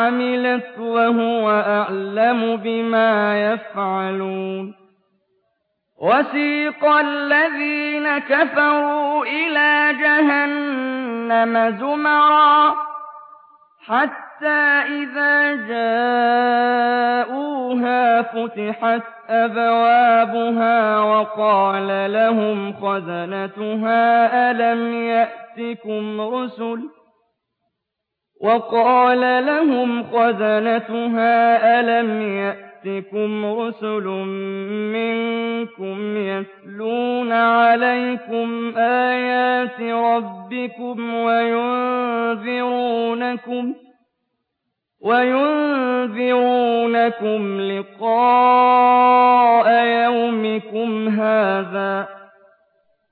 عَمِلَتْ وَهُوَ أَعْلَمُ بِمَا يَفْعَلُونَ. وَسِيقَ الَّذِينَ كَفَرُوا إِلَىٰ جَهَنَّمَ زُمَرًا حَتَّىٰ إِذَا جَاءُوهَا فُتِحَتْ أَبْوَابُهَا وَقَالَ لَهُمْ خَزَنَتُهَا أَلَمْ يَأْتِكُمْ رُسُلٌ وَقَالَ لَهُمْ خَزَنَتُهَا أَلَمْ يَأْتِكُمْ رُسُلٌ مِّنكُمْ يَتْلُونَ عَلَيْكُمْ آيَاتِ رَبِّكُمْ وَيُنذِرُونَكُمْ وَيُنذِرُونَكُمْ لِقَاءَ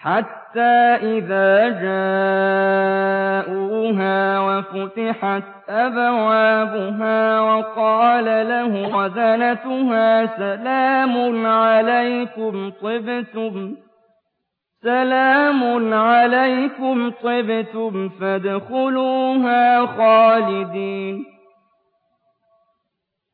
حَتَّىٰ إِذَا جَاءُوهَا وَفُتِحَتْ أَبْوَابُهَا وَقَالَ لَهُمْ خَزَنَتُهَا سَلَامٌ عَلَيْكُمْ طِبْتُمْ فَادْخُلُوهَا خَالِدِينَ.